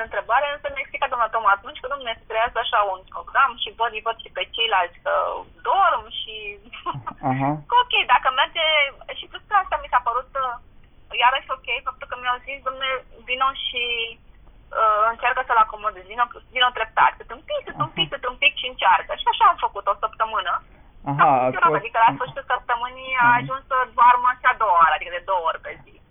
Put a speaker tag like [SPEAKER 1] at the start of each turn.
[SPEAKER 1] de întrebare, însă mi-a explicat domnul Tom atunci că domnule se creează așa un program și văd, îi văd și pe ceilalți că dorm și... Uh-huh. ok, dacă merge... Și plus că asta mi s-a părut uh, iarăși ok, faptul că mi-au zis, domnule, vino și uh, încearcă să-l acomodezi, vino, vino treptat, cât un pic, cât un pic, cât un pic și încearcă. Și așa am făcut o săptămână.
[SPEAKER 2] Aha,
[SPEAKER 1] a funcționat,
[SPEAKER 2] fost...
[SPEAKER 1] adică la sfârșitul